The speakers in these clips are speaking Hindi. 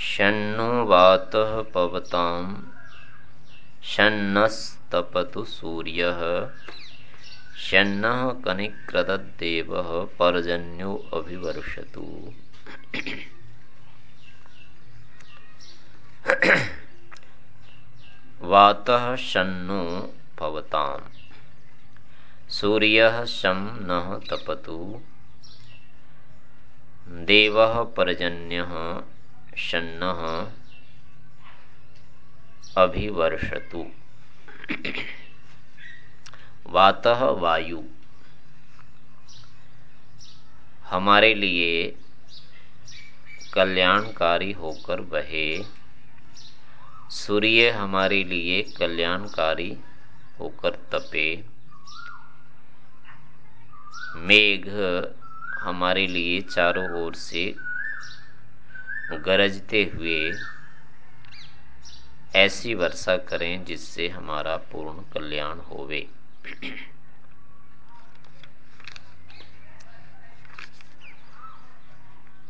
शन्नो वातः पवतां शन्नस्तपतु सूर्यः। शन्नः कनिक्रदद्देवः पर्जन्यो अभिवर्षतु। वातः शन्नो भवतां सूर्यः शं नः तपतु। देवः पर्जन्यः शन्न अभिवर्षतु। वात वायु। हमारे लिए कल्याणकारी होकर बहे। सूर्य हमारे लिए कल्याणकारी होकर तपे। मेघ हमारे लिए चारों ओर से गरजते हुए ऐसी वर्षा करें जिससे हमारा पूर्ण कल्याण होवे।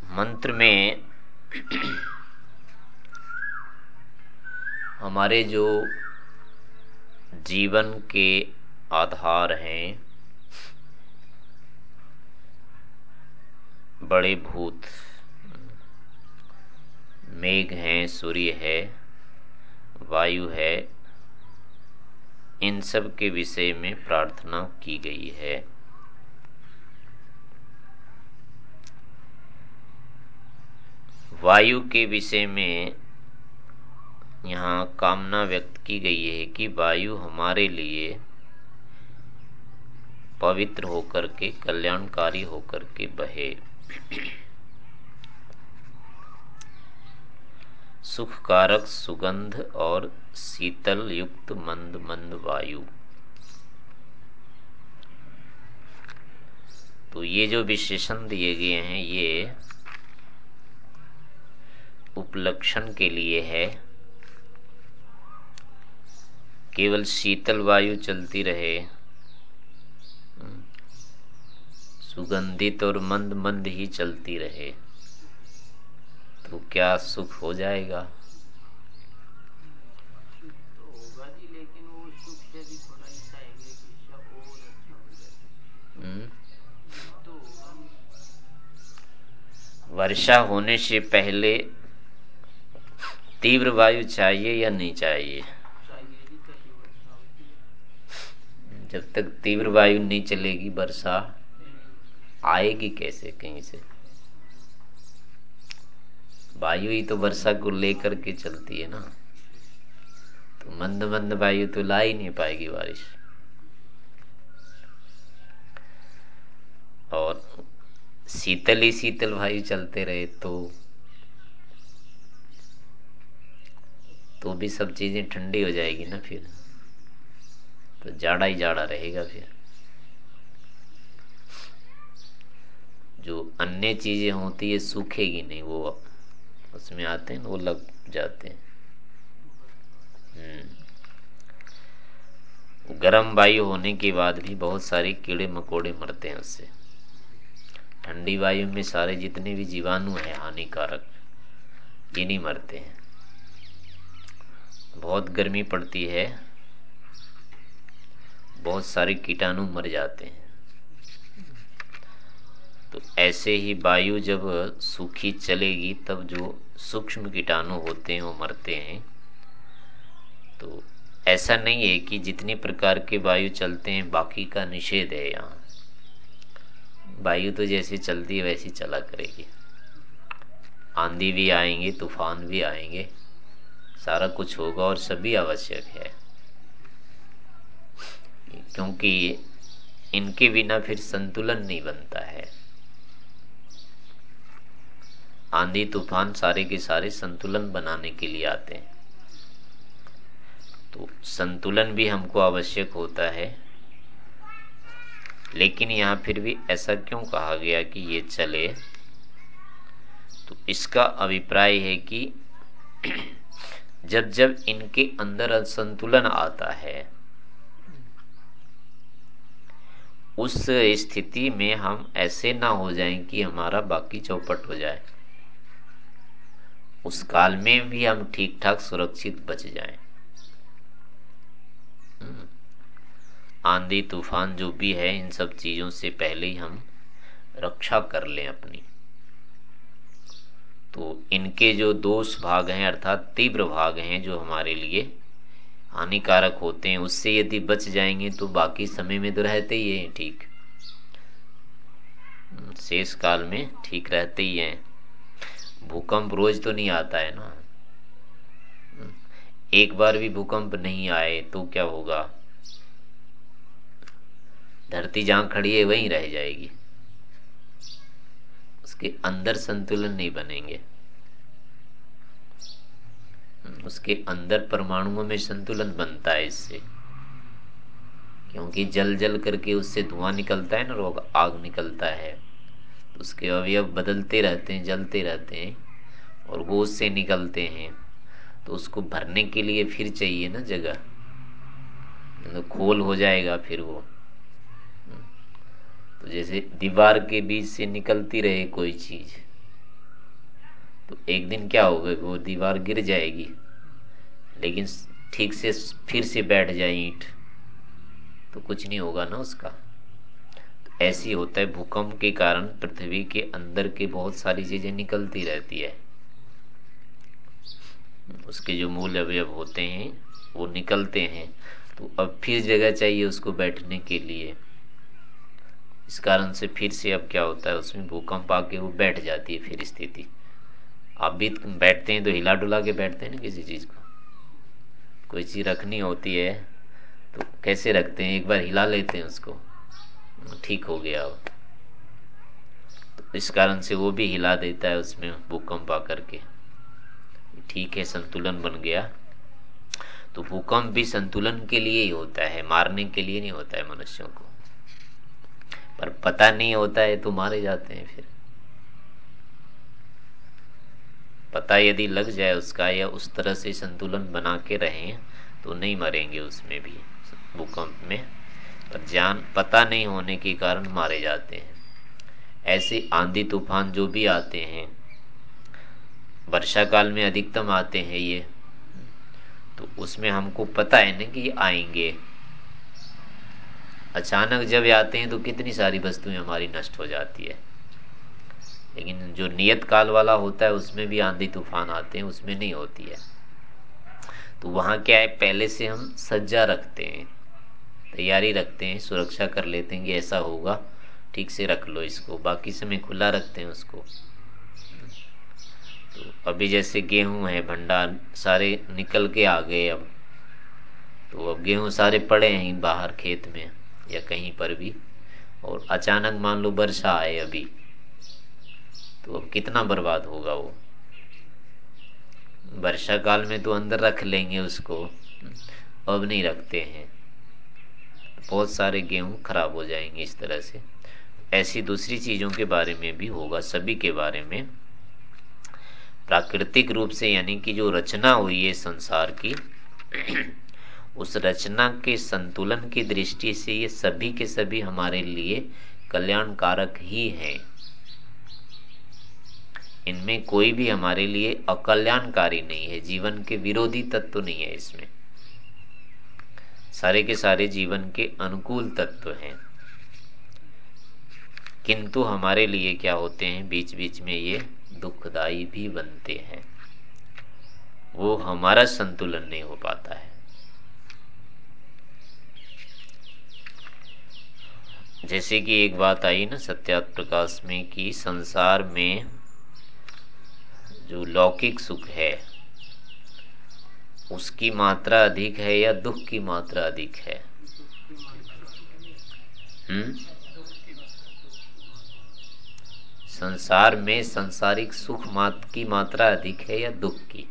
मंत्र में हमारे जो जीवन के आधार हैं, बड़े भूत मेघ है, सूर्य है, वायु है, इन सब के विषय में प्रार्थना की गई है। वायु के विषय में यहाँ कामना व्यक्त की गई है कि वायु हमारे लिए पवित्र होकर के, कल्याणकारी होकर के बहे। सुखकारक सुगंध और शीतल युक्त मंद मंद वायु। तो ये जो विशेषण दिए गए हैं, ये उपलक्षण के लिए है। केवल शीतल वायु चलती रहे, सुगंधित और मंद मंद ही चलती रहे। तो क्या सुख हो जाएगा? हम्म। वर्षा होने से पहले तीव्र वायु चाहिए या नहीं चाहिए? जब तक तीव्र वायु नहीं चलेगी, वर्षा आएगी कैसे कहीं से? वायु ही तो वर्षा को लेकर के चलती है ना। तो मंद मंद वायु तो ला ही नहीं पाएगी बारिश। और शीतल ही शीतल वायु चलते रहे तो तो भी सब चीज़ें ठंडी हो जाएगी ना फिर। तो जाड़ा ही जाड़ा रहेगा फिर। जो अन्य चीज़ें होती है, सूखेगी नहीं, वो उसमें आते हैं, वो लग जाते हैं। हम्म। गर्म वायु होने के बाद भी बहुत सारे कीड़े मकोड़े मरते हैं उससे। ठंडी वायु में सारे जितने भी जीवाणु हैं, हानिकारक, ये नहीं मरते हैं। बहुत गर्मी पड़ती है, बहुत सारे कीटाणु मर जाते हैं। ऐसे ही वायु जब सूखी चलेगी, तब जो सूक्ष्म कीटाणु होते हैं, वो मरते हैं। तो ऐसा नहीं है कि जितने प्रकार के वायु चलते हैं, बाकी का निषेध है यहाँ। वायु तो जैसे चलती है, वैसी चला करेगी। आंधी भी आएँगे, तूफ़ान भी आएँगे, सारा कुछ होगा और सभी आवश्यक है। क्योंकि इनके बिना फिर संतुलन नहीं बनता है। आंधी तूफ़ान सारे के सारे संतुलन बनाने के लिए आते हैं। तो संतुलन भी हमको आवश्यक होता है। लेकिन यहाँ फिर भी ऐसा क्यों कहा गया कि ये चले? तो इसका अभिप्राय है कि जब जब इनके अंदर असंतुलन आता है, उस स्थिति में हम ऐसे ना हो जाएँ कि हमारा बाकी चौपट हो जाए। उस काल में भी हम ठीक ठाक सुरक्षित बच जाएँ। हम्म। आंधी, तूफ़ान जो भी है, इन सब चीज़ों से पहले ही हम रक्षा कर लें अपनी। तो इनके जो दोष भाग हैं, अर्थात तीव्र भाग हैं, जो हमारे लिए हानिकारक होते हैं, उससे यदि बच जाएँगे तो बाकी समय में तो रहते ही हैं, ठीक। शेष काल में ठीक रहते ही हैं। भूकंप रोज तो नहीं आता है ना? एक बार भी भूकंप नहीं आए तो क्या होगा? धरती जहाँ खड़ी है, वहीं रह जाएगी। उसके अंदर संतुलन नहीं बनेंगे। उसके अंदर परमाणुओं में संतुलन बनता है इससे। क्योंकि जल जल करके उससे धुआँ निकलता है ना रोग, आग निकलता है। उसके अवयव बदलते रहते हैं, जलते रहते हैं और वो उससे निकलते हैं। तो उसको भरने के लिए फिर चाहिए ना जगह। तो खोल हो जाएगा फिर वो। तो जैसे दीवार के बीच से निकलती रहे कोई चीज़ तो एक दिन क्या होगा वो दीवार गिर जाएगी, लेकिन ठीक से फिर से बैठ जाए ईंट तो कुछ नहीं होगा ना उसका। ऐसी होता है, भूकंप के कारण पृथ्वी के अंदर के बहुत सारी चीज़ें निकलती रहती है। उसके जो मूल अवयव होते हैं, वो निकलते हैं। तो अब फिर जगह चाहिए उसको बैठने के लिए। इस कारण से फिर से अब क्या होता है, उसमें भूकंप आके वो बैठ जाती है फिर स्थिति। आप भी बैठते हैं तो हिला डुला के बैठते हैं ना किसी चीज़ को? कोई चीज़ रखनी होती है तो कैसे रखते हैं? एक बार हिला लेते हैं उसको। ठीक हो गया तो इस कारण से वो भी हिला देता है उसमें भूकंप आकर के। ठीक है, संतुलन बन गया। तो भूकंप भी संतुलन के लिए ही होता है, मारने के लिए नहीं होता है मनुष्यों को। पर पता नहीं होता है तो मारे जाते हैं फिर। पता यदि लग जाए उसका या उस तरह से संतुलन बना के रहें तो नहीं मरेंगे उसमें भी, भूकंप में। पर जान, पता नहीं होने के कारण मारे जाते हैं। ऐसे आंधी तूफ़ान जो भी आते हैं वर्षा काल में अधिकतम आते हैं ये तो उसमें हमको पता है ना कि ये आएँगे। अचानक जब आते हैं तो कितनी सारी वस्तुएँ हमारी नष्ट हो जाती है। लेकिन जो नियत काल वाला होता है, उसमें भी आंधी तूफ़ान आते हैं, उसमें नहीं होती है। तो वहाँ क्या है? पहले से हम सज्जा रखते हैं। तैयारी रखते हैं, सुरक्षा कर लेते हैं कि ऐसा होगा। ठीक से रख लो इसको, बाकी समय खुला रखते हैं उसको। तो अभी जैसे गेहूँ है, भंडार सारे निकल के आ गए अब। तो अब गेहूँ सारे पड़े हैं बाहर खेत में या कहीं पर भी। और अचानक मान लो वर्षा आए अभी तो अब कितना बर्बाद होगा वो? वर्षा काल में तो अंदर रख लेंगे उसको, अब नहीं रखते हैं। बहुत सारे गेहूँ खराब हो जाएँगे इस तरह से। ऐसी दूसरी चीज़ों के बारे में भी होगा, सभी के बारे में। प्राकृतिक रूप से यानी कि जो रचना हुई है संसार की, उस रचना के संतुलन की दृष्टि से ये सभी के सभी हमारे लिए कल्याणकारक ही हैं। इनमें कोई भी हमारे लिए अकल्याणकारी नहीं है, जीवन के विरोधी तत्व तो नहीं है इसमें। सारे के सारे जीवन के अनुकूल तत्व हैं। किंतु हमारे लिए क्या होते हैं? बीच बीच में ये दुखदाई भी बनते हैं। वो हमारा संतुलन नहीं हो पाता है। जैसे कि एक बात आई ना सत्यात प्रकाश में कि संसार में जो लौकिक सुख है उसकी मात्रा अधिक है या दुख की मात्रा अधिक है? हम्म? संसार में संसारिक सुख मात, की मात्रा अधिक है या दुख की?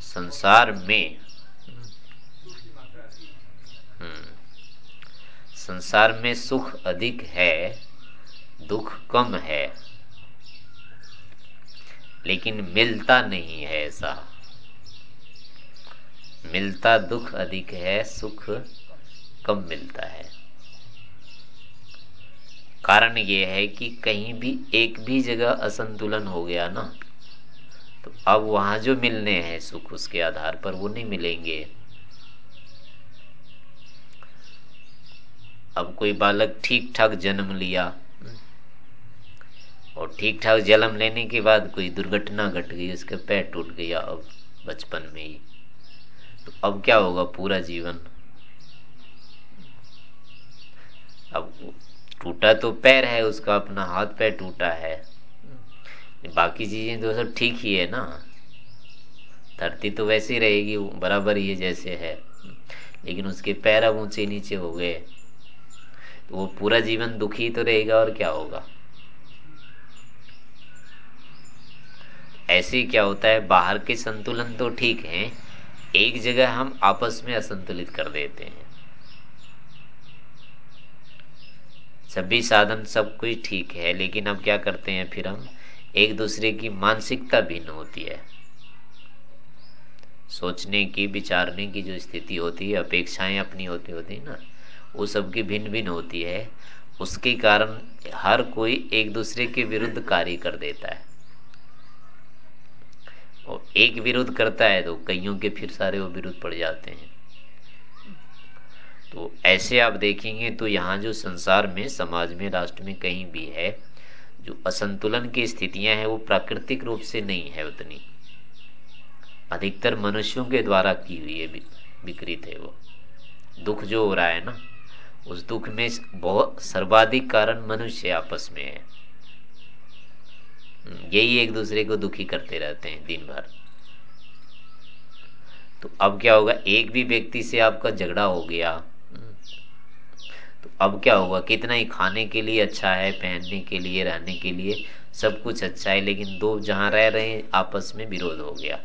संसार में। संसार में सुख अधिक है, दुख कम है। लेकिन मिलता नहीं है ऐसा। मिलता दुख अधिक है, सुख कम मिलता है। कारण यह है कि कहीं भी एक भी जगह असंतुलन हो गया ना तो अब वहाँ जो मिलने हैं सुख, उसके आधार पर वो नहीं मिलेंगे। अब कोई बालक ठीक ठाक जन्म लिया और ठीक ठाक जन्म लेने के बाद कोई दुर्घटना घट गई, उसका पैर टूट गया अब बचपन में ही तो अब क्या होगा पूरा जीवन? अब टूटा तो पैर है, उसका अपना हाथ पैर टूटा है। बाकी चीज़ें तो सब ठीक ही है ना? धरती तो वैसी रहेगी बराबर ही जैसे है। लेकिन उसके पैर अब ऊँचे नीचे हो गए। तो वो पूरा जीवन दुखी तो रहेगा और क्या होगा? ऐसे क्या होता है, बाहर के संतुलन तो ठीक है, एक जगह हम आपस में असंतुलित कर देते हैं। सभी साधन सब कुछ ठीक है, लेकिन अब क्या करते हैं फिर हम? एक दूसरे की मानसिकता भिन्न होती है। सोचने की, विचारने की जो स्थिति होती है, अपेक्षाएँ अपनी होती होती है ना? वो सबकी भिन्न भिन्न होती है। उसके कारण हर कोई एक दूसरे के विरुद्ध कार्य कर देता है। और एक विरोध करता है तो कईयों के फिर सारे वो विरुद्ध पड़ जाते हैं। तो ऐसे आप देखेंगे तो यहाँ जो संसार में, समाज में, राष्ट्र में कहीं भी है, जो असंतुलन की स्थितियाँ हैं, वो प्राकृतिक रूप से नहीं है उतनी। अधिकतर मनुष्यों के द्वारा की हुई है विकृत है वो। दुख जो हो रहा है ना उस दुख में बहुत सर्वाधिक कारण मनुष्य आपस में है। यही एक दूसरे को दुखी करते रहते हैं दिन भर तो अब क्या होगा? एक भी व्यक्ति से आपका झगड़ा हो गया तो अब क्या होगा? कितना ही खाने के लिए अच्छा है, पहनने के लिए, रहने के लिए सब कुछ अच्छा है, लेकिन दो जहाँ रह रहे हैं, आपस में विरोध हो गया।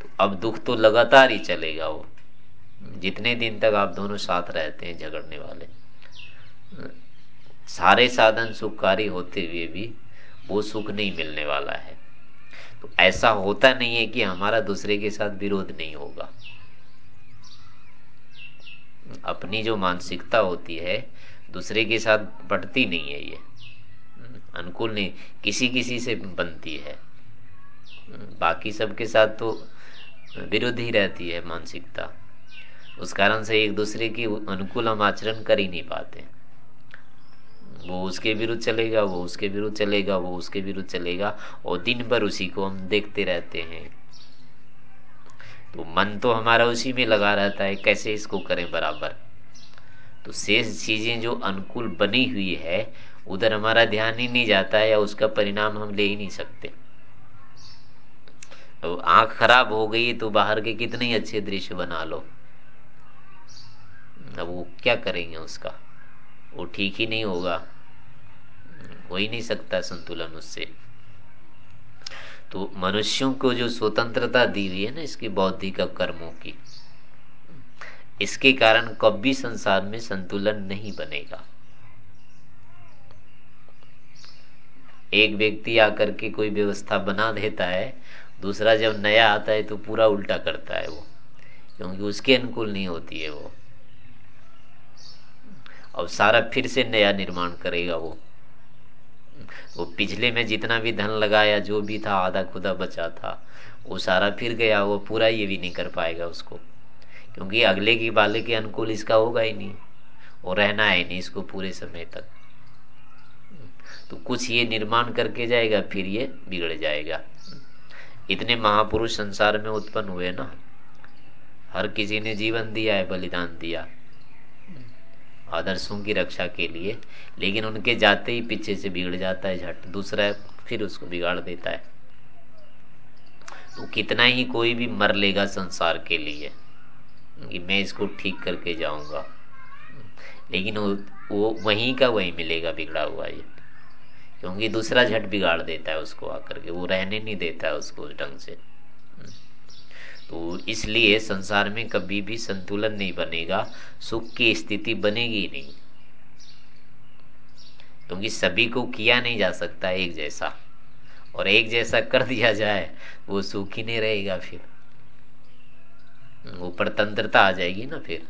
तो अब दुख तो लगातार ही चलेगा वो। जितने दिन तक आप दोनों साथ रहते हैं झगड़ने वाले, सारे साधन सुखकारी होते हुए भी वो सुख नहीं मिलने वाला है। तो ऐसा होता नहीं है कि हमारा दूसरे के साथ विरोध नहीं होगा। अपनी जो मानसिकता होती है, दूसरे के साथ बढ़ती नहीं है ये। अनुकूल नहीं किसी किसी से बनती है। बाकी सबके साथ तो विरुद्ध ही रहती है मानसिकता। उस कारण से एक दूसरे की अनुकूल हम आचरण कर ही नहीं पाते। वो उसके विरुद्ध चलेगा, वो उसके विरुद्ध चलेगा, वो उसके विरुद्ध चलेगा, और दिन भर उसी को हम देखते रहते हैं। तो मन तो हमारा उसी में लगा रहता है, कैसे इसको करें बराबर? तो शेष चीज़ें जो अनुकूल बनी हुई है, उधर हमारा ध्यान ही नहीं जाता है या उसका परिणाम हम ले ही नहीं सकते। तो आँख खराब हो गई तो बाहर के कितने अच्छे दृश्य बना लो। अब वो क्या करेंगे उसका? वो ठीक ही नहीं होगा। हो ही नहीं सकता संतुलन उससे। तो मनुष्यों को जो स्वतंत्रता दी हुई है ना इसकी बौद्धिक कर्मों की, इसके कारण कभी संसार में संतुलन नहीं बनेगा। एक व्यक्ति आकर के कोई व्यवस्था बना देता है, दूसरा जब नया आता है तो पूरा उल्टा करता है वो, क्योंकि उसके अनुकूल नहीं होती है वो। अब सारा फिर से नया निर्माण करेगा वो। वो पिछले में जितना भी धन लगाया, जो भी था, आधा खुदा बचा था, वो सारा फिर गया, वो पूरा ये भी नहीं कर पाएगा उसको। क्योंकि अगले की बाले के अनुकूल इसका होगा ही नहीं, वो रहना है नहीं इसको पूरे समय तक। तो कुछ ये निर्माण करके जाएगा, फिर ये बिगड़ जाएगा। इतने महापुरुष संसार में उत्पन्न हुए ना। हर किसी ने जीवन दिया है, बलिदान दिया। आदर्शों की रक्षा के लिए लेकिन उनके जाते ही पीछे से बिगड़ जाता है झट। दूसरा फिर उसको बिगाड़ देता है। तो कितना ही कोई भी मर लेगा संसार के लिए कि मैं इसको ठीक करके जाऊँगा। लेकिन वो, वहीं का वहीं मिलेगा बिगड़ा हुआ ये। क्योंकि दूसरा झट बिगाड़ देता है उसको आकर के। वो रहने नहीं देता है उसको उस ढंग से। तो इसलिए संसार में कभी भी संतुलन नहीं बनेगा, सुख की स्थिति बनेगी नहीं। क्योंकि सभी को किया नहीं जा सकता एक जैसा। और एक जैसा कर दिया जाए, वो सुख ही नहीं रहेगा फिर। वो परतंत्रता आ जाएगी ना फिर।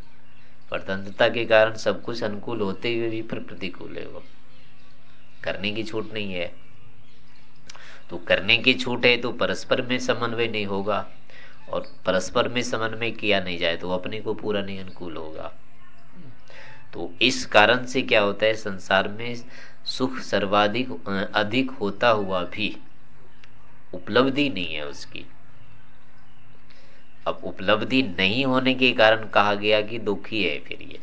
परतंत्रता के कारण सब कुछ अनुकूल होते हुए भी फिर प्रतिकूल है वो। करने की छूट नहीं है। तो करने की छूट है तो परस्पर में समन्वय नहीं होगा। और परस्पर में समन्वय किया नहीं जाए तो अपने को पूरा नहीं अनुकूल होगा। तो इस कारण से क्या होता है, संसार में सुख सर्वाधिक, अधिक होता हुआ भी उपलब्धि नहीं है उसकी। अब उपलब्धि नहीं होने के कारण कहा गया कि दुखी है फिर ये।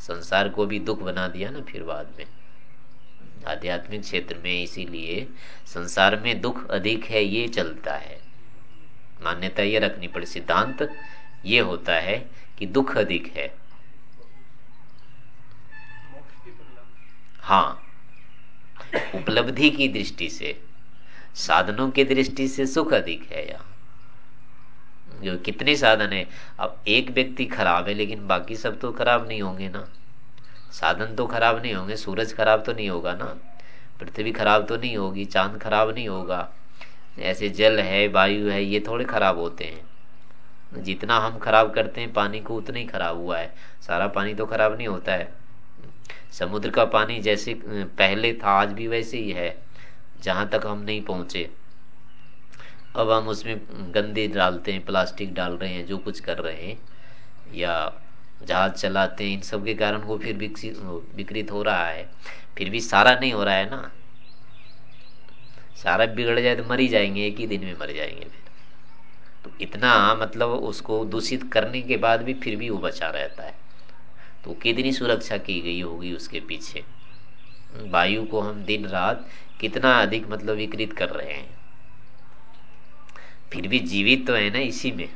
संसार को भी दुख बना दिया ना फिर बाद में। आध्यात्मिक क्षेत्र में इसीलिए संसार में दुख अधिक है, ये चलता है। मान्यता ये रखनी पड़े, सिद्धांत ये होता है कि दुख अधिक है। हाँ उपलब्धि की दृष्टि से, साधनों की दृष्टि से सुख अधिक है यहाँ। जो कितने साधन है, अब एक व्यक्ति खराब है, लेकिन बाकी सब तो खराब नहीं होंगे ना। साधन तो खराब नहीं होंगे, सूरज खराब तो नहीं होगा ना। पृथ्वी खराब तो नहीं होगी, चाँद खराब नहीं होगा। ऐसे जल है, वायु है, ये थोड़े खराब होते हैं। जितना हम खराब करते हैं, पानी को उतना ही खराब हुआ है। सारा पानी तो खराब नहीं होता है। समुद्र का पानी जैसे, पहले था, आज भी वैसे ही है, जहाँ तक हम नहीं पहुँचे। अब हम उसमें गंदे डालते हैं, प्लास्टिक डाल रहे हैं, जो कुछ कर रहे हैं, या जहाज़ चलाते हैं, इन सब के कारण वो फिर विकसित, विकृत हो रहा है। फिर भी सारा नहीं हो रहा है ना। सारा बिगड़ जाए तो मर ही जाएँगे, एक ही दिन में मर जाएँगे फिर। तो इतना मतलब उसको दूषित करने के बाद भी फिर भी वो बचा रहता है। तो कितनी सुरक्षा की गई होगी उसके पीछे? वायु को हम दिन रात कितना अधिक मतलब विकृत कर रहे हैं। फिर भी जीवित तो है ना इसी में।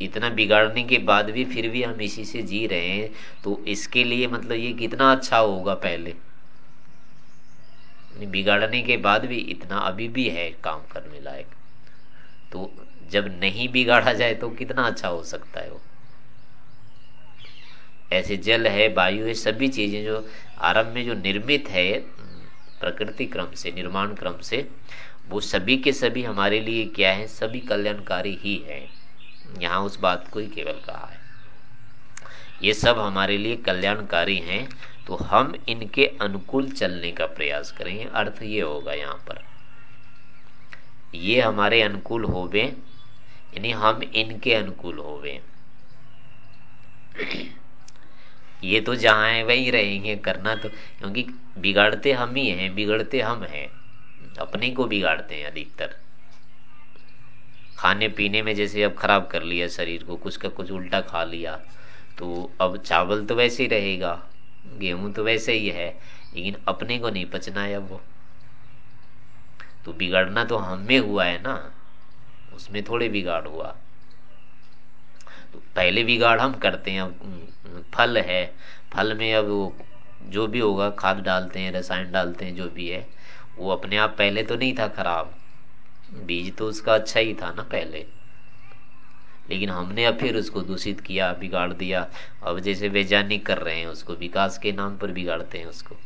इतना बिगाड़ने के बाद भी फिर भी हम इसी से जी रहे हैं। तो इसके लिए मतलब ये कितना अच्छा होगा पहले। बिगाड़ने के बाद भी इतना अभी भी है काम करने लायक। तो जब नहीं बिगाड़ा जाए तो कितना अच्छा हो सकता है वो? ऐसे जल है, वायु है, सभी चीज़ें जो आरंभ में जो निर्मित है, प्रकृति क्रम से, निर्माण क्रम से, वो सभी के सभी हमारे लिए क्या है? सभी कल्याणकारी ही है। यहाँ उस बात को ही केवल कहा है। ये सब हमारे लिए कल्याणकारी हैं। तो हम इनके अनुकूल चलने का प्रयास करेंगे। अर्थ ये होगा यहाँ पर। ये हमारे अनुकूल होवे, यानी हम इनके अनुकूल होवे। ये तो जहाँ है, वही रहेंगे करना तो क्योंकि बिगाड़ते हम ही हैं, बिगड़ते हम हैं। अपने को बिगाड़ते हैं अधिकतर। खाने पीने में जैसे अब खराब कर लिया शरीर को, कुछ का कुछ उल्टा खा लिया तो अब चावल तो वैसे ही रहेगा। गेहूँ तो वैसे ही है, लेकिन अपने को नहीं पचना है अब वो। तो बिगड़ना तो हमें हुआ है ना, उसमें थोड़े बिगाड़ हुआ। तो पहले बिगाड़ हम करते हैं फल है, फल में अब वो जो भी होगा, खाद डालते हैं, रसायन डालते हैं, जो भी है, वो अपने आप पहले तो नहीं था खराब, बीज तो उसका अच्छा ही था ना पहले। लेकिन हमने अब फिर उसको दूषित किया, बिगाड़ दिया। अब जैसे वैज्ञानिक कर रहे हैं उसको, विकास के नाम पर बिगाड़ते हैं उसको।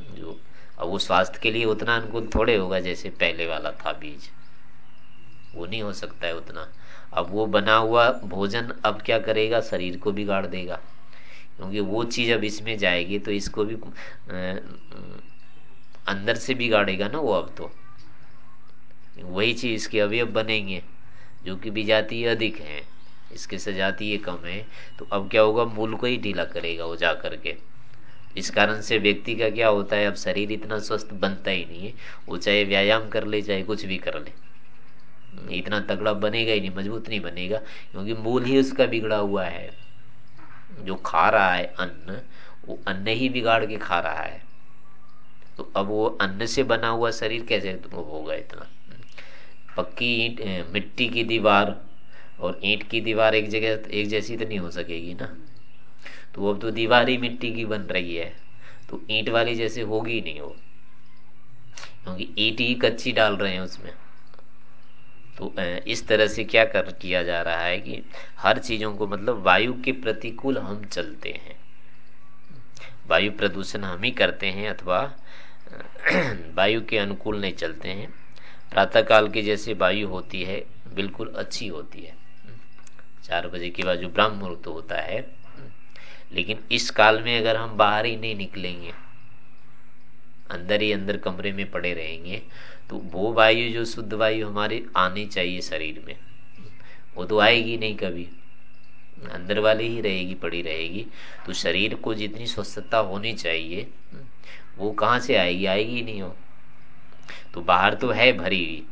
जो, अब वो स्वास्थ्य के लिए उतना अनुकूल थोड़े होगा जैसे पहले वाला था बीज। वो नहीं हो सकता है उतना। अब वो बना हुआ भोजन अब क्या करेगा? शरीर को बिगाड़ देगा। क्योंकि वो चीज़ अब इसमें जाएगी तो इसको भी अंदर से बिगाड़ेगा ना वो अब तो। वही चीज़ इसके अवयव बनेंगे। जो कि विजातीय अधिक है, इसके सजातीय कम है तो अब क्या होगा? मूल को ही ढीला करेगा वो जा करके इस कारण से व्यक्ति का क्या होता है, अब शरीर इतना स्वस्थ बनता ही नहीं है, वो चाहे व्यायाम कर ले, चाहे कुछ भी कर ले। इतना तगड़ा बनेगा ही नहीं, मज़बूत नहीं बनेगा, क्योंकि मूल ही उसका बिगड़ा हुआ है। जो खा रहा है अन्न, वो अन्न ही बिगाड़ के खा रहा है। तो अब वो अन्न से बना हुआ शरीर कैसे होगा इतना। पक्की ईंट मिट्टी की दीवार और ईंट की दीवार एक जगह, एक जैसी तो नहीं हो सकेगी ना। तो अब तो दीवार ही मिट्टी की बन रही है तो ईंट वाली जैसे होगी नहीं वो। क्योंकि ईंट ही कच्ची डाल रहे हैं उसमें। तो इस तरह से क्या कर, किया जा रहा है कि हर चीज़ों को मतलब वायु के प्रतिकूल हम चलते हैं। वायु प्रदूषण हम ही करते हैं अथवा, वायु के अनुकूल नहीं चलते हैं। प्रातःकाल की जैसे वायु होती है, बिल्कुल अच्छी होती है। चार बजे के बाद जो ब्रह्म मुहूर्त होता है। लेकिन इस काल में अगर हम बाहर ही नहीं निकलेंगे, अंदर ही अंदर कमरे में पड़े रहेंगे तो वो वायु, जो शुद्ध वायु हमारी आनी चाहिए शरीर में, वो तो आएगी नहीं कभी। अंदर वाली ही रहेगी, पड़ी रहेगी। तो शरीर को जितनी स्वस्थता होनी चाहिए, वो कहाँ से आएगी? आएगी नहीं हो। तो बाहर तो है भरी।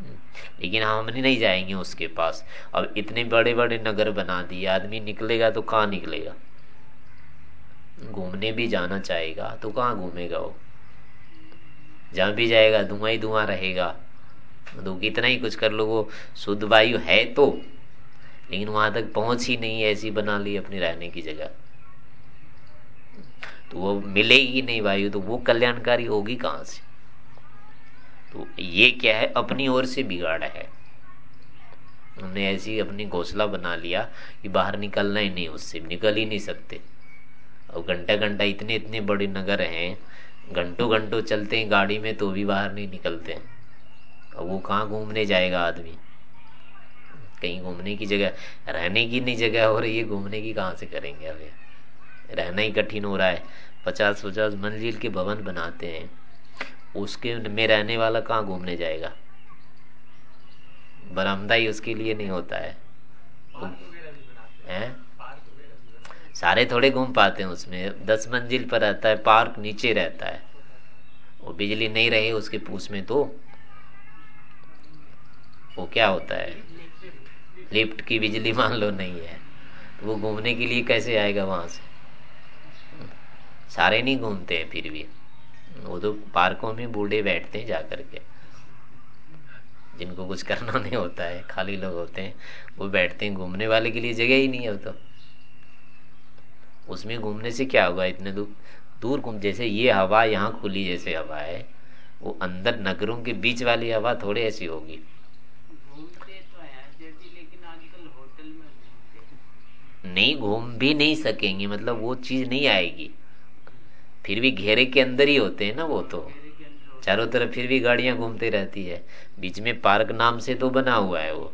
हुई लेकिन हम नहीं जाएँगे उसके पास। अब इतने बड़े बड़े नगर बना दिए, आदमी निकलेगा तो कहाँ निकलेगा? घूमने भी जाना चाहेगा तो कहाँ घूमेगा वो? जहाँ भी जाएगा, धुआँ ही धुआँ रहेगा। तो कितना ही कुछ कर लो, वो शुद्ध वायु है तो। लेकिन वहाँ तक पहुँच ही नहीं, ऐसी बना ली अपनी रहने की जगह। तो वो मिलेगी नहीं वायु तो वो कल्याणकारी होगी कहाँ से? तो ये क्या है? अपनी ओर से बिगाड़ है। हमने ऐसी अपनी घोसला बना लिया कि बाहर निकलना ही नहीं, उससे निकल ही नहीं सकते। और घंटा घंटा इतने इतने बड़े नगर हैं घंटों घंटों चलते हैं गाड़ी में तो भी बाहर नहीं निकलते। हैं और वो कहाँ घूमने जाएगा आदमी? कहीं घूमने की जगह, रहने की नहीं जगह हो रही है, घूमने की कहाँ से करेंगे अभी रहना ही कठिन हो रहा है। पचास पचास मंजिल के भवन बनाते हैं। उसके में रहने वाला कहाँ घूमने जाएगा? बरामदा ही उसके लिए नहीं होता है। हैं। सारे थोड़े घूम पाते हैं उसमें। दस मंजिल पर रहता है पार्क नीचे रहता है। वो बिजली नहीं रहे उसके पूछ में तो। वो क्या होता है? लिफ्ट की बिजली मान लो नहीं है। तो वो घूमने के लिए कैसे आएगा वहाँ से? सारे नहीं घूमते हैं फिर भी। वो तो पार्कों में बूढ़े बैठते हैं जाकर के। जिनको कुछ करना नहीं होता है खाली लोग होते हैं वो बैठते हैं घूमने वाले के लिए जगह ही नहीं है तो। उसमें घूमने से क्या होगा? इतने दूर दूर घूम जैसे ये हवा यहाँ खुली जैसे हवा है वो अंदर नगरों के बीच वाली हवा थोड़ी ऐसी होगी। नहीं घूम भी नहीं सकेंगे मतलब वो चीज़ नहीं आएगी। फिर भी घेरे के अंदर ही होते हैं ना वो तो। चारों तरफ़ फिर भी गाड़ियाँ घूमते रहती है। बीच में पार्क नाम से तो बना हुआ है वो।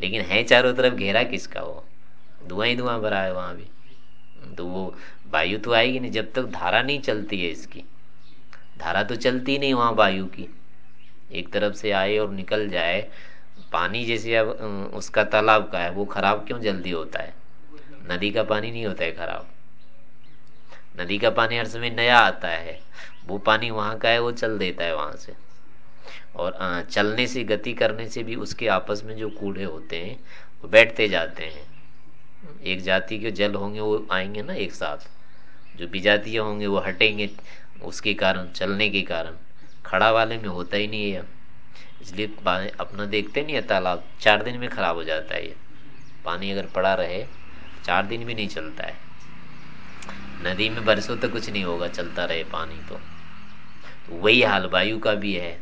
लेकिन है चारों तरफ़ घेरा किसका वो? धुआँ ही धुआँ भरा है वहाँ भी। तो वो वायु तो आएगी नहीं, जब तक धारा नहीं चलती है इसकी। धारा तो चलती नहीं वहाँ वायु की। एक तरफ़ से आए और निकल जाए। पानी जैसे अब उसका तालाब का है, वो खराब क्यों जल्दी होता है? नदी का पानी नहीं होता है खराब। नदी का पानी हर समय नया आता है। वो पानी वहाँ का है, वो चल देता है वहाँ से। और चलने से, गति करने से भी उसके आपस में जो कूड़े होते हैं, वो बैठते जाते हैं। एक जाति के जल होंगे, वो आएँगे ना एक साथ। जो विजातीय होंगे, वो हटेंगे उसके कारण, चलने के कारण। खड़ा वाले में होता ही नहीं है। इसलिए अपना देखते नहीं है, तालाब। चार दिन में खराब हो जाता है ये। पानी अगर पड़ा रहे, चार दिन भी नहीं चलता है। नदी में बरसों तक कुछ नहीं होगा चलता रहे पानी तो, तो वही हाल वायु का भी है।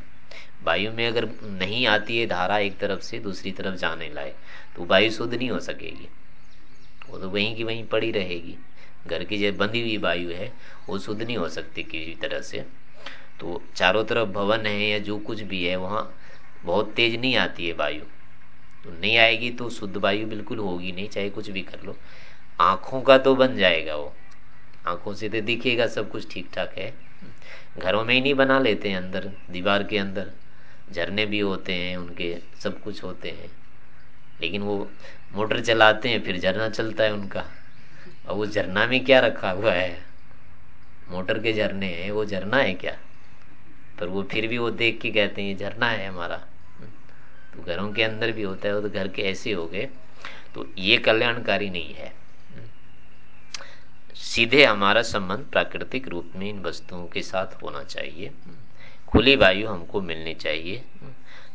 वायु में अगर नहीं आती है धारा एक तरफ़ से दूसरी तरफ़ जाने लाए तो वायु शुद्ध नहीं हो सकेगी। वो तो वहीं की वहीं पड़ी रहेगी। घर की जो बंधी हुई वायु है वो शुद्ध नहीं हो सकती किसी तरह से। तो चारों तरफ़ भवन है या जो कुछ भी है वहाँ बहुत तेज नहीं आती है वायु। तो नहीं आएगी तो शुद्ध वायु बिल्कुल होगी नहीं चाहे कुछ भी कर लो। आँखों का तो बन जाएगा वो। आँखों से तो दिखेगा, सब कुछ ठीक ठाक है। घरों में ही नहीं बना लेते हैं अंदर, दीवार के अंदर। झरने भी होते हैं, उनके सब कुछ होते हैं। लेकिन वो मोटर चलाते हैं, फिर झरना चलता है उनका। और वो झरना में क्या रखा हुआ है? मोटर के झरने हैं, वो झरना है क्या? पर वो फिर भी वो देख के कहते हैं, ये झरना है हमारा। तो घरों के अंदर भी होता है, वो तो घर के ऐसे हो गए। तो ये कल्याणकारी नहीं है। सीधे हमारा संबंध प्राकृतिक रूप में इन वस्तुओं के साथ होना चाहिए। खुली वायु हमको मिलनी चाहिए।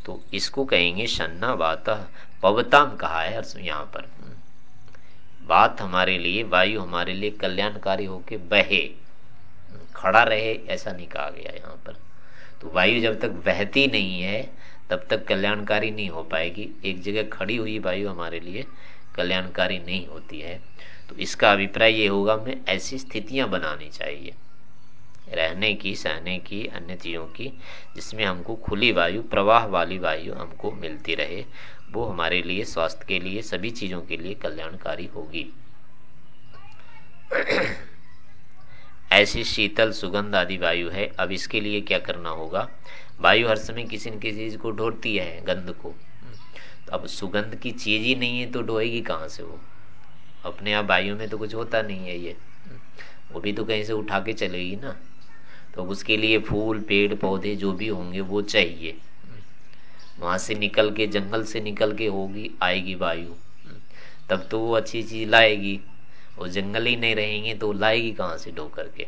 तो इसको कहेंगे शन्ना बात पवताम कहा है यहाँ पर। बात हमारे लिए, वायु हमारे लिए कल्याणकारी होके बहे। खड़ा रहे, ऐसा नहीं कहा गया यहाँ पर। तो वायु जब तक बहती नहीं है, तब तक कल्याणकारी नहीं हो पाएगी। एक जगह खड़ी हुई वायु हमारे लिए कल्याणकारी नहीं होती है। तो इसका अभिप्राय ये होगा, हमें ऐसी स्थितियाँ बनानी चाहिए। रहने की, सहने की, अन्य चीज़ों की, जिसमें हमको खुली वायु, प्रवाह वाली वायु हमको मिलती रहे, वो हमारे लिए, स्वास्थ्य के लिए, सभी चीज़ों के लिए कल्याणकारी होगी। ऐसी शीतल, सुगंध आदि वायु है, अब इसके लिए क्या करना होगा? वायु हर समय किसी न किसी चीज़ को ढोती है, गंध को। तो अब सुगंध की चीज़ ही नहीं है तो ढोएगी कहाँ से वो? अपने आप वायु में तो कुछ होता नहीं है ये। वो भी तो कहीं से उठा के चलेगी ना। तो उसके लिए फूल, पेड़, पौधे जो भी होंगे वो चाहिए। वहाँ से निकल के, जंगल से निकल के होगी, आएगी वायु। तब तो वो अच्छी चीज़ लाएगी। और जंगल ही नहीं रहेंगे तो लाएगी कहाँ से ढो करके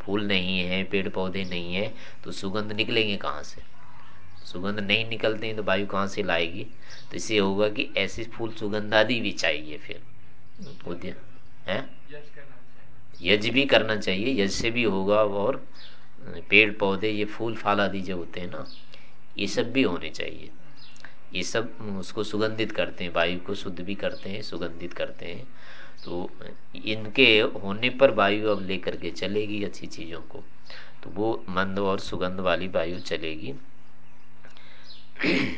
फूल नहीं है, पेड़ पौधे नहीं है तो सुगंध निकलेंगे कहाँ से? सुगंध नहीं निकलते हैं तो वायु कहाँ से लाएगी? तो इससे होगा कि ऐसी फूल सुगंध आदि भी चाहिए फिर। उद्य है यज भी करना चाहिए यज से भी होगा और पेड़ पौधे ये फूल फाल आदि जो होते हैं ना ये सब भी होने चाहिए। ये सब उसको सुगंधित करते हैं वायु को शुद्ध भी करते हैं सुगंधित करते हैं। तो इनके होने पर वायु अब लेकर के चलेगी अच्छी चीज़ों को। तो वो मंद और सुगंध वाली वायु चलेगी।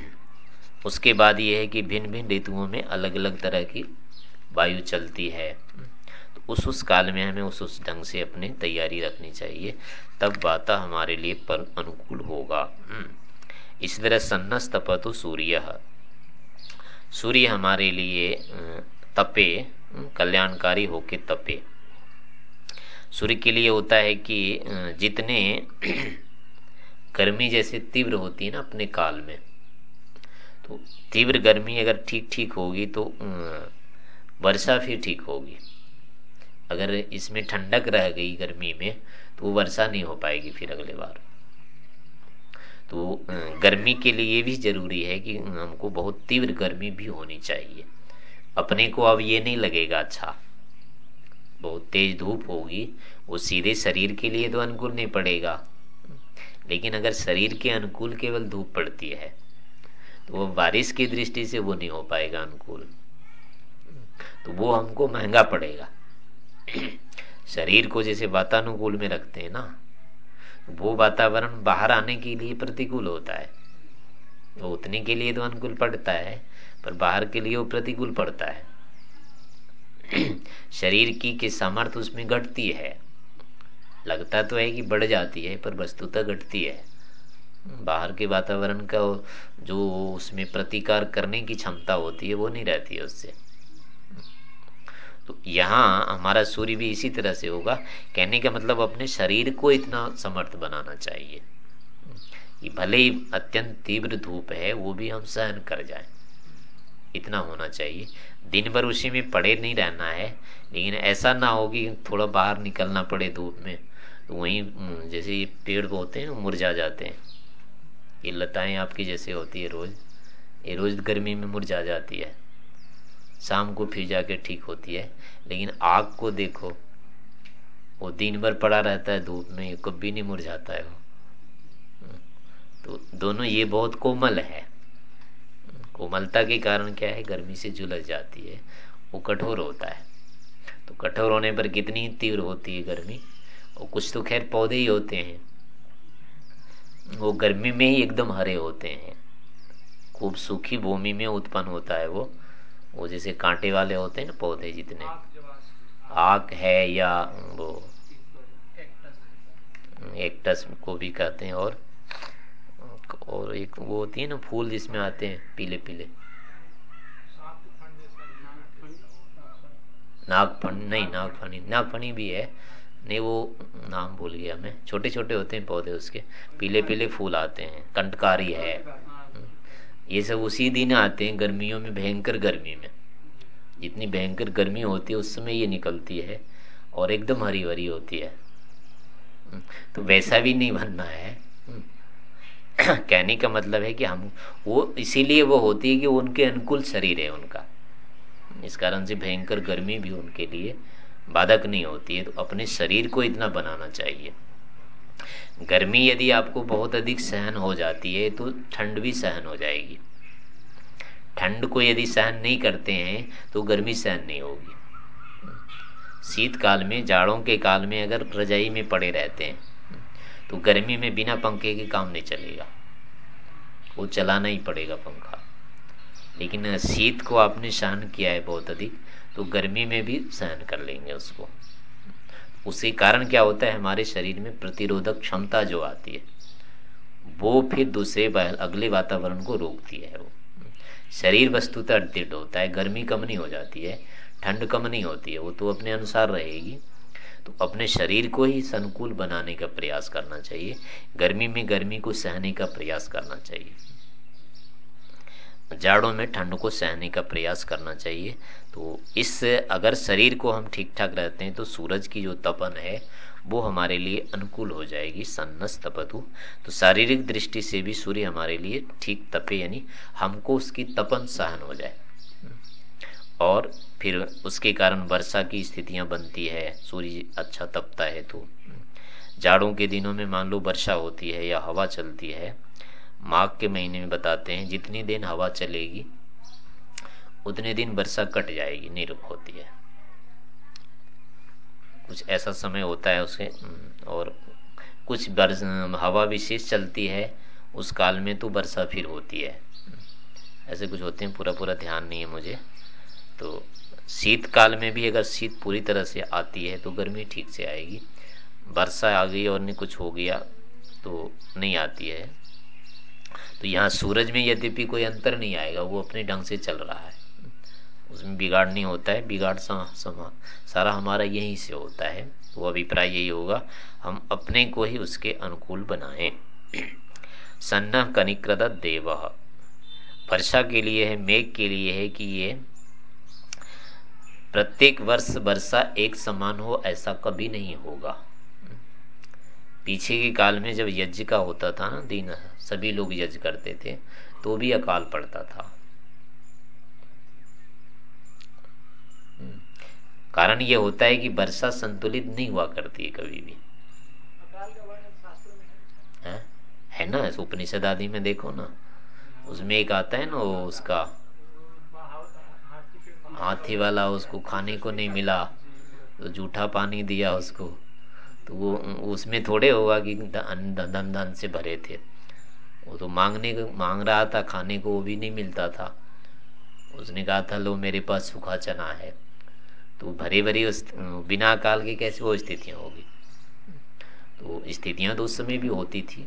उसके बाद ये है कि भिन्न भिन्न ऋतुओं में अलग अलग तरह की वायु चलती है तो उस उस काल में हमें उस उस ढंग से अपने तैयारी रखनी चाहिए, तब वाता हमारे लिए पर अनुकूल होगा। इस तरह सन्नस तपतु सूर्य। सूर्य हमारे लिए तपे कल्याणकारी होके तपे। सूर्य के लिए होता है कि जितने गर्मी जैसे तीव्र होती है ना अपने काल में तो तीव्र गर्मी अगर ठीक ठीक होगी तो वर्षा फिर ठीक होगी। अगर इसमें ठंडक रह गई गर्मी में तो वो वर्षा नहीं हो पाएगी फिर अगले बार। तो गर्मी के लिए भी ज़रूरी है कि हमको बहुत तीव्र गर्मी भी होनी चाहिए। अपने को अब ये नहीं लगेगा अच्छा बहुत तेज धूप होगी, वो सीधे शरीर के लिए तो अनुकूल नहीं पड़ेगा। लेकिन अगर शरीर के अनुकूल केवल धूप पड़ती है तो वो बारिश की दृष्टि से वो नहीं हो पाएगा अनुकूल। तो वो हमको महँगा पड़ेगा। शरीर को जैसे वातानुकूल में रखते हैं ना, वो वातावरण बाहर आने के लिए प्रतिकूल होता है। वो उतने के लिए तो अनुकूल पड़ता है, पर बाहर के लिए वो प्रतिकूल पड़ता है। शरीर की के सामर्थ्य उसमें घटती है। लगता तो है कि बढ़ जाती है, पर वस्तुतः घटती है। बाहर के वातावरण का जो उसमें प्रतिकार करने की क्षमता होती है, वो नहीं रहती है उससे। तो यहाँ हमारा सूर्य भी इसी तरह से होगा। कहने का मतलब अपने शरीर को इतना समर्थ बनाना चाहिए। कि भले ही अत्यंत तीव्र धूप है, वो भी हम सहन कर जाए। इतना होना चाहिए। दिन भर उसी में पड़े नहीं रहना है, लेकिन ऐसा ना हो कि थोड़ा बाहर निकलना पड़े धूप में। तो वहीं जैसे ये पेड़ होते हैं मुरझा जाते हैं। ये लताएँ आपकी जैसे होती है रोज। ये रोज गर्मी में मुरझा जाती है। शाम को फिर जाके ठीक होती है। लेकिन आग को देखो, वो दिन भर पड़ा रहता है, धूप में कभी नहीं मुरझाता है वो। तो दोनों ये बहुत कोमल है। कोमलता के कारण क्या है? गर्मी से झुलस जाती है, वो कठोर होता है। तो कठोर होने पर कितनी तीव्र होती है गर्मी? और कुछ तो खैर पौधे ही होते हैं। वो गर्मी में ही एकदम हरे होते हैं। खूब सूखी भूमि में उत्पन्न होता है वो। वो जैसे कांटे वाले होते हैं ना पौधे जितने। आग है। या वो एक्टस को भी कहते हैं और और एक वो होती है ना फूल जिसमें आते हैं पीले पीले। नागफणी नहीं नागफणी नागफणी भी है। नहीं वो नाम भूल गया मैं। छोटे छोटे होते हैं पौधे उसके। पीले पीले फूल आते हैं। कंटकारी है। ये सब उसी दिन आते हैं गर्मियों में, भयंकर गर्मी में। जितनी भयंकर गर्मी होती है, उस समय ये निकलती है और एकदम हरी भरी होती है। तो वैसा भी नहीं बनना है। कहने का मतलब है कि हम, वो इसीलिए वो होती है कि उनके अनुकूल शरीर है उनका। इस कारण से भयंकर गर्मी भी उनके लिए बाधक नहीं होती है। तो अपने शरीर को इतना बनाना चाहिए। गर्मी यदि आपको बहुत अधिक सहन हो जाती है तो ठंड भी सहन हो जाएगी। ठंड को यदि सहन नहीं करते हैं तो गर्मी सहन नहीं होगी। शीत काल में, जाड़ों के काल में अगर रजाई में पड़े रहते हैं तो गर्मी में बिना पंखे के काम नहीं चलेगा। वो चलाना ही पड़ेगा पंखा। लेकिन शीत को आपने सहन किया है बहुत अधिक तो गर्मी में भी सहन कर लेंगे उसको। उसी कारण क्या होता है, हमारे शरीर में प्रतिरोधक क्षमता जो आती है, वो फिर दूसरे अगले वातावरण को रोकती है वो। शरीर वस्तुतः दृढ़ होता है, गर्मी कम नहीं हो जाती है, ठंड कम नहीं होती है, वो तो अपने अनुसार रहेगी। तो अपने शरीर को ही संकुल बनाने का प्रयास करना चाहिए, गर्मी में गर्मी को सहने का प्रयास करना चाहिए। जाड़ों में ठंड को सहने का प्रयास करना चाहिए तो इस अगर शरीर को हम ठीक ठाक रहते हैं तो सूरज की जो तपन है, वो हमारे लिए अनुकूल हो जाएगी सन्नस तपतु। तो शारीरिक दृष्टि से भी सूर्य हमारे लिए ठीक तपे, यानी हमको उसकी तपन सहन हो जाए। और फिर उसके कारण वर्षा की स्थितियाँ बनती है, सूर्य अच्छा तपता है तो जाड़ों के दिनों में मान लो वर्षा होती है या हवा चलती है, माघ के महीने में बताते हैं, जितनी दिन हवा चलेगी उतने दिन वर्षा कट जाएगी नहीं होती है। कुछ ऐसा समय होता है उसके और कुछ हवा विशेष चलती है, उस काल में तो वर्षा फिर होती है। ऐसे कुछ होते हैं पूरा पूरा ध्यान नहीं है मुझे। तो शीत काल में भी अगर शीत पूरी तरह से आती है तो गर्मी ठीक से आएगी। वर्षा आ गई और नहीं कुछ हो गया तो नहीं आती है। तो यहाँ सूरज में यद्यपि कोई अंतर नहीं आएगा, वो अपने ढंग से चल रहा है। उसमें बिगाड़ नहीं होता है, बिगाड़ सारा हमारा यहीं से होता है। वो अभिप्राय यही होगा, हम अपने को ही उसके अनुकूल बनाए। सन्न कनिकृत देव। वर्षा के लिए है, मेघ के लिए है कि ये प्रत्येक वर्ष वर्षा एक समान हो, ऐसा कभी नहीं होगा। पीछे के काल में जब यज्ञ का होता था ना दिन, सभी लोग यज्ञ करते थे तो भी अकाल पड़ता था। कारण यह होता है कि वर्षा संतुलित नहीं हुआ करती है कभी भी। है, है ना? उपनिषद आदि में देखो ना। उसमें एक आता है ना वो उसका। हाथी वाला उसको खाने को नहीं मिला तो जूठा पानी दिया उसको। तो वो उसमें थोड़े होगा कि धन धन धन से भरे थे। वो तो मांगने मांग रहा था खाने को वो भी नहीं मिलता था। उसने कहा था लो मेरे पास सूखा चना है। तो भरी भरी उस, बिना काल की कैसे वो स्थितियाँ होगी? तो स्थितियाँ तो उस समय भी होती थी,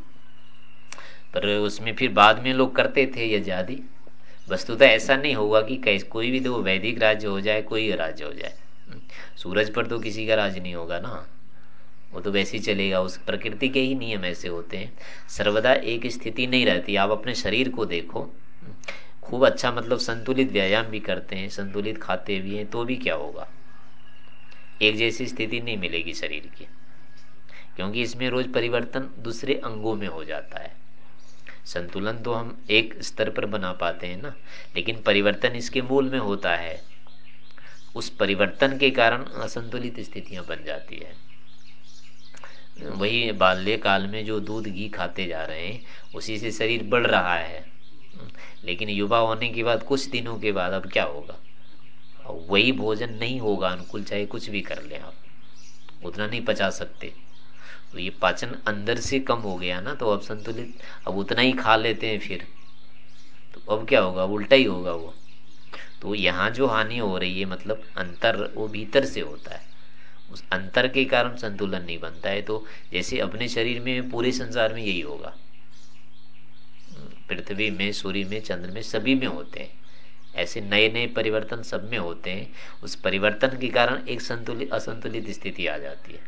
पर उसमें फिर बाद में लोग करते थे ये आदि वस्तुतः ऐसा नहीं होगा कि कैसे कोई भी तो वैदिक राज्य हो जाए, कोई राज्य हो जाए। सूरज पर तो किसी का राज नहीं होगा ना। वो तो वैसे ही चलेगा, उस प्रकृति के ही नियम ऐसे होते हैं। सर्वदा एक स्थिति नहीं रहती, आप अपने शरीर को देखो। खूब अच्छा मतलब संतुलित व्यायाम भी करते हैं, संतुलित खाते भी हैं तो भी क्या होगा? एक जैसी स्थिति नहीं मिलेगी शरीर की। क्योंकि इसमें रोज परिवर्तन दूसरे अंगों में हो जाता है। संतुलन तो हम एक स्तर पर बना पाते हैं ना, लेकिन परिवर्तन इसके मूल में होता है। उस परिवर्तन के कारण असंतुलित स्थितियाँ बन जाती है। वही बाल्य काल में जो दूध घी खाते जा रहे हैं, उसी से शरीर बढ़ रहा है। लेकिन युवा होने के बाद, कुछ दिनों के बाद अब क्या होगा? वही भोजन नहीं होगा, अनुकूल चाहे कुछ भी कर ले आप। उतना नहीं पचा सकते। तो ये पाचन अंदर से कम हो गया ना तो अब संतुलित, अब उतना ही खा लेते हैं फिर। तो अब क्या होगा? उल्टा ही होगा वो। तो यहाँ जो हानि हो रही है मतलब अंतर वो भीतर से होता है। उस अंतर के कारण संतुलन नहीं बनता है। तो जैसे अपने शरीर में, पूरे संसार में यही होगा। पृथ्वी में, सूर्य में, चंद्र में सभी में होते हैं। ऐसे नए नए परिवर्तन सब में होते हैं, उस परिवर्तन के कारण एक संतुलित, असंतुलित स्थिति आ जाती है।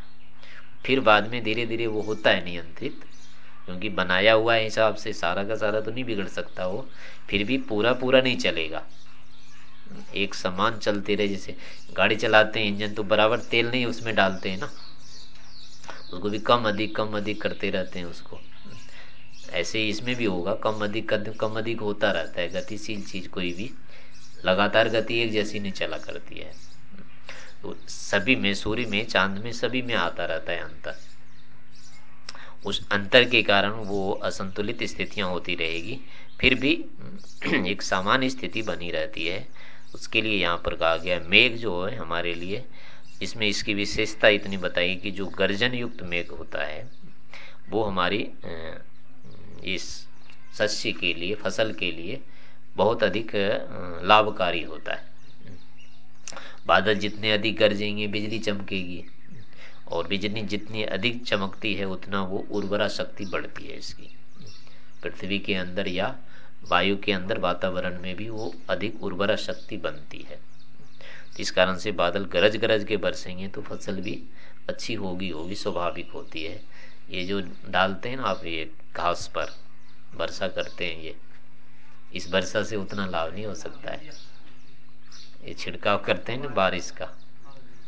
फिर बाद में धीरे धीरे वो होता है नियंत्रित, क्योंकि बनाया हुआ हिसाब से सारा का सारा तो नहीं बिगड़ सकता वो, फिर भी पूरा पूरा नहीं चलेगा। एक समान चलते रहे, जैसे गाड़ी चलाते हैं, इंजन तो बराबर तेल नहीं उसमें डालते हैं ना, उसको भी कम अधिक कम अधिक करते रहते हैं उसको। ऐसे इसमें भी होगा, कम अधिक कम अधिक होता रहता है, गतिशील चीज़ कोई भी। लगातार गति एक जैसी नहीं चला करती है। तो सभी में, सूर्य में, चाँद में, सभी में आता रहता है अंतर। उस अंतर के कारण वो असंतुलित स्थितियाँ होती रहेगी। फिर भी एक सामान्य स्थिति बनी रहती है। उसके लिए यहाँ पर कहा गया मेघ जो है हमारे लिए, इसमें इसकी विशेषता इतनी बताई कि जो गर्जन युक्त मेघ होता है, वो हमारी इस शस्य के लिए, फ़सल के लिए बहुत अधिक लाभकारी होता है। बादल जितने अधिक गरजेंगे, बिजली चमकेगी। और बिजली जितनी अधिक चमकती है, उतना वो उर्वरा शक्ति बढ़ती है इसकी। पृथ्वी के अंदर या वायु के अंदर वातावरण में भी वो अधिक उर्वरा शक्ति बनती है। इस कारण से बादल गरज गरज के बरसेंगे तो फ़सल भी अच्छी होगी होगी, स्वाभाविक होती है। ये जो डालते हैं ना आप, ये घास पर, वर्षा करते हैं ये इस वर्षा से उतना लाभ नहीं हो सकता है। ये छिड़काव करते हैं ना बारिश का।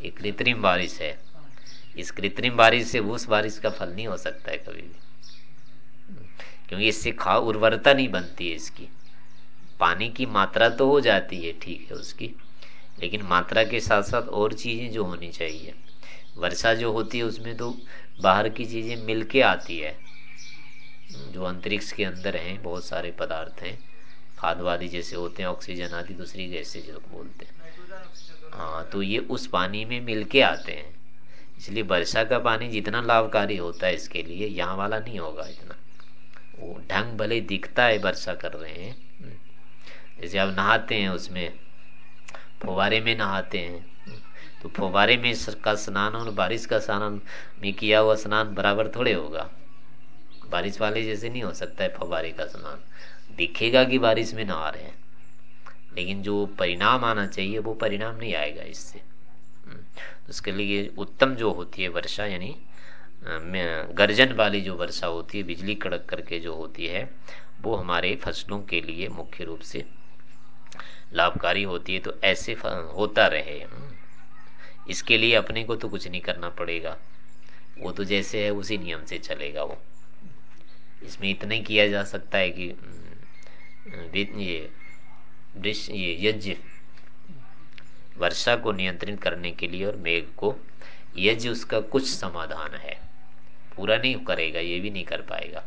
ये कृत्रिम बारिश है। इस कृत्रिम बारिश से उस बारिश का फल नहीं हो सकता है कभी भी। क्योंकि इससे खा उर्वरता नहीं बनती है इसकी। पानी की मात्रा तो हो जाती है, ठीक है उसकी। लेकिन मात्रा के साथ साथ और चीज़ें जो होनी चाहिए। वर्षा जो होती है उसमें तो बाहर की चीज़ें मिल के आती है। जो अंतरिक्ष के अंदर हैं, बहुत सारे पदार्थ हैं। खादवादी जैसे होते हैं ऑक्सीजन आदि दूसरी गैसें जो बोलते हैं। हाँ तो ये उस पानी में मिल के आते हैं। इसलिए वर्षा का पानी जितना लाभकारी होता है इसके लिए, यहाँ वाला नहीं होगा इतना। वो ढंग भले दिखता है, वर्षा कर रहे हैं। जैसे आप नहाते हैं, उसमें फुवारे में नहाते हैं। तो फुवारे में का स्नान और बारिश का स्नान में किया हुआ स्नान बराबर थोड़े होगा। बारिश वाले जैसे नहीं हो सकता है फवारे का स्नान। दिखेगा कि बारिश में नहा रहे हैं। लेकिन जो परिणाम आना चाहिए वो परिणाम नहीं आएगा इससे। हम्म, तो उसके लिए उत्तम जो होती है वर्षा यानी गर्जन वाली जो वर्षा होती है बिजली कड़क करके जो होती है वो हमारे फ़सलों के लिए मुख्य रूप से लाभकारी होती है। तो ऐसे होता रहे। इसके लिए अपने को तो कुछ नहीं करना पड़ेगा। वो तो जैसे है उसी नियम से चलेगा वो। इसमें इतना ही किया जा सकता है कि ये ये यज्ञ वर्षा को नियंत्रित करने के लिए और मेघ को यज्ञ, उसका कुछ समाधान है। पूरा नहीं करेगा, ये भी नहीं कर पाएगा।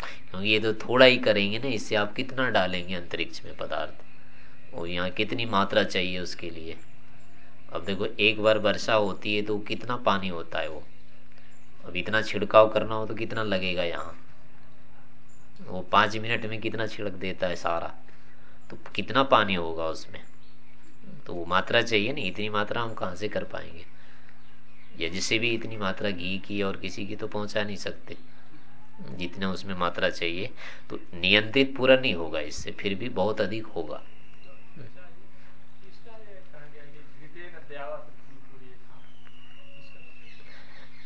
क्योंकि ये तो थोड़ा ही करेंगे ना, इससे आप कितना डालेंगे अंतरिक्ष में पदार्थ? और यहाँ कितनी मात्रा चाहिए उसके लिए? अब देखो, एक बार वर्षा होती है तो कितना पानी होता है वो? अब इतना छिड़काव करना हो तो कितना लगेगा यहाँ? वो पाँच मिनट में कितना छिड़क देता है सारा। तो कितना पानी होगा उसमें? तो वो मात्रा चाहिए ना, इतनी मात्रा हम कहाँ से कर पाएँगे? या जिसे भी इतनी मात्रा घी की और किसी की तो पहुँचा नहीं सकते। जितना उसमें मात्रा चाहिए। तो नियंत्रित पूरा नहीं होगा इससे, फिर भी बहुत अधिक होगा।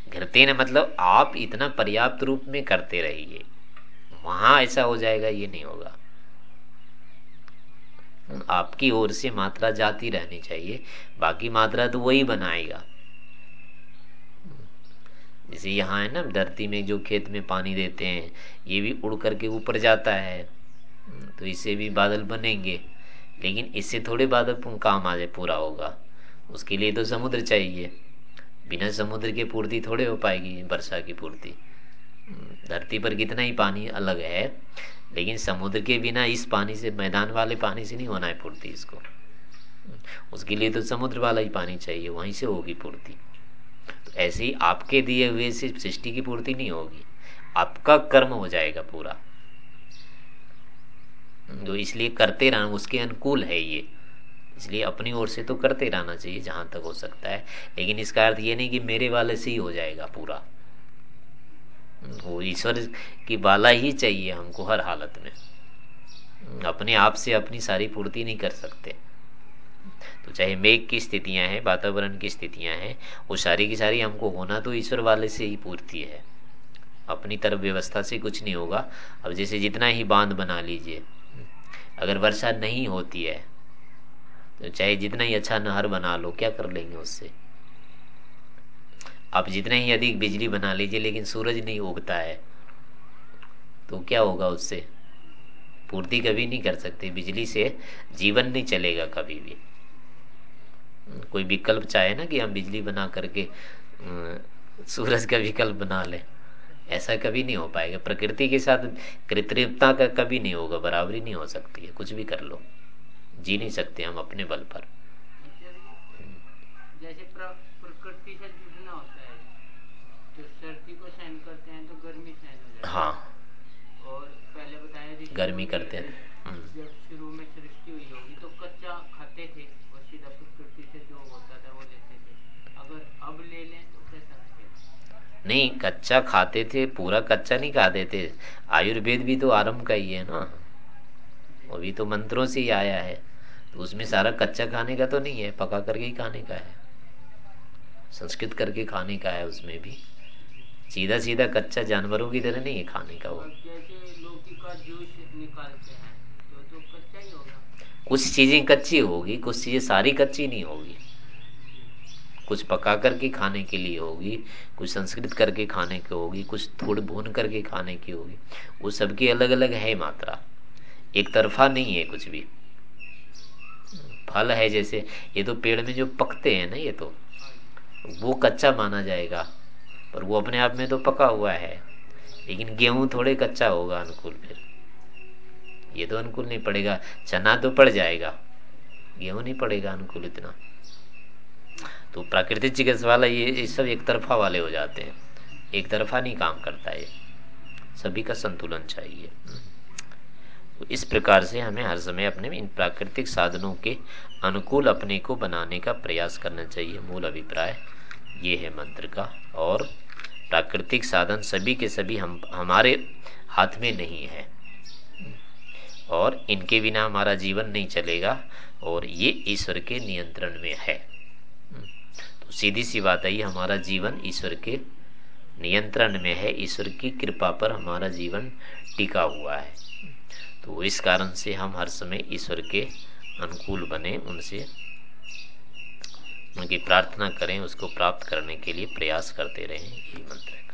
घरते न मतलब आप इतना पर्याप्त रूप में करते रहिए। वहाँ ऐसा हो जाएगा, ये नहीं होगा। आपकी ओर से मात्रा जाती रहनी चाहिए, बाकी मात्रा तो वही बनाएगा। जैसे यहाँ है ना, धरती में जो खेत में पानी देते हैं, ये भी उड़ करके ऊपर जाता है तो इससे भी बादल बनेंगे। लेकिन इससे थोड़े बादल काम आ जाए, पूरा होगा। उसके लिए तो समुद्र चाहिए। बिना समुद्र के पूर्ति थोड़े हो पाएगी, वर्षा की पूर्ति। धरती पर कितना ही पानी अलग है, लेकिन समुद्र के बिना इस पानी से, मैदान वाले पानी से नहीं होना है पूर्ति इसको। उसके लिए तो समुद्र वाला ही पानी चाहिए, वहीं से होगी पूर्ति। तो ऐसे ही आपके दिए हुए से सृष्टि की पूर्ति नहीं होगी, आपका कर्म हो जाएगा पूरा। जो इसलिए करते रहना, उसके अनुकूल है ये। इसलिए अपनी ओर से तो करते रहना चाहिए, जहाँ तक हो सकता है। लेकिन इसका अर्थ ये नहीं कि मेरे वाले से ही हो जाएगा पूरा। वो ईश्वर की बाला ही चाहिए हमको हर हालत में। अपने आप से अपनी सारी पूर्ति नहीं कर सकते। तो चाहे मेघ की स्थितियाँ हैं, वातावरण की स्थितियाँ हैं, वो सारी की सारी हमको होना तो ईश्वर वाले से ही पूर्ति है। अपनी तरफ़ व्यवस्था से कुछ नहीं होगा। अब जैसे जितना ही बाँध बना लीजिए, अगर वर्षा नहीं होती है तो चाहे जितना ही अच्छा नहर बना लो, क्या कर लेंगे उससे? आप जितने ही अधिक बिजली बना लीजिए, लेकिन सूरज नहीं उगता है तो क्या होगा उससे? पूर्ति कभी नहीं कर सकते। बिजली से जीवन नहीं चलेगा कभी भी। कोई विकल्प चाहे ना कि हम बिजली बना करके सूरज का विकल्प बना लें। ऐसा कभी नहीं हो पाएगा। प्रकृति के साथ कृत्रिमता का कभी नहीं होगा, बराबरी नहीं हो सकती है। कुछ भी कर लो। जी नहीं सकते हम अपने बल पर। जैसे प्रकृति से जो सर्दी को सहन करते हैं तो गर्मी सहन हो जाती है। हाँ। और पहले बताया गर्मी करते हैं। हम्म। जब शुरू में सृष्टि हुई होगी तो कच्चा खाते थे और सीधा प्रकृति से जो होता था वो लेते थे। अगर अब ले लें तो कैसा नहीं कच्चा खाते थे पूरा कच्चा नहीं खाते थे। आयुर्वेद भी तो आरंभ का ही है ना। वो भी तो मंत्रों से ही आया है। तो उसमें सारा कच्चा खाने का तो नहीं है पका करके ही खाने का है। संस्कृत करके खाने का है उसमें भी। सीधा सीधा कच्चा जानवरों की तरह नहीं है खाने का वो। कुछ चीज़ें कच्ची होगी, कुछ चीज़ें सारी कच्ची नहीं होगी। कुछ पका करके खाने के लिए होगी, कुछ संस्कृत करके खाने की होगी, कुछ थोड़ी भून करके खाने की होगी। वो सबकी अलग अलग है मात्रा। एक तरफा नहीं है कुछ भी। फल है जैसे, ये तो पेड़ में जो पकते हैं ना ये तो वो कच्चा माना जाएगा। पर वो अपने आप में तो पका हुआ है। लेकिन गेहूँ थोड़े कच्चा होगा अनुकूल फिर। ये तो अनुकूल नहीं पड़ेगा। चना तो पड़ जाएगा। गेहूँ नहीं पड़ेगा अनुकूल इतना। तो प्राकृतिक चिकित्सा वाला ये, ये सब एक तरफा वाले हो जाते हैं। एक तरफा नहीं काम करता है सभी का संतुलन चाहिए। तो इस प्रकार से हमें हर समय अपने इन प्राकृतिक साधनों के अनुकूल अपने को बनाने का प्रयास करना चाहिए। मूल अभिप्राय ये है मंत्र का। और प्राकृतिक साधन सभी के सभी हम, हमारे हाथ में नहीं है। और इनके बिना हमारा जीवन नहीं चलेगा, और ये ईश्वर के नियंत्रण में है। तो सीधी सी बात है हमारा जीवन ईश्वर के नियंत्रण में है, ईश्वर की कृपा पर हमारा जीवन टिका हुआ है। तो इस कारण से हम हर समय ईश्वर के अनुकूल बने, उनसे उनकी प्रार्थना करें उसको प्राप्त करने के लिए प्रयास करते रहें यही मंत्र है।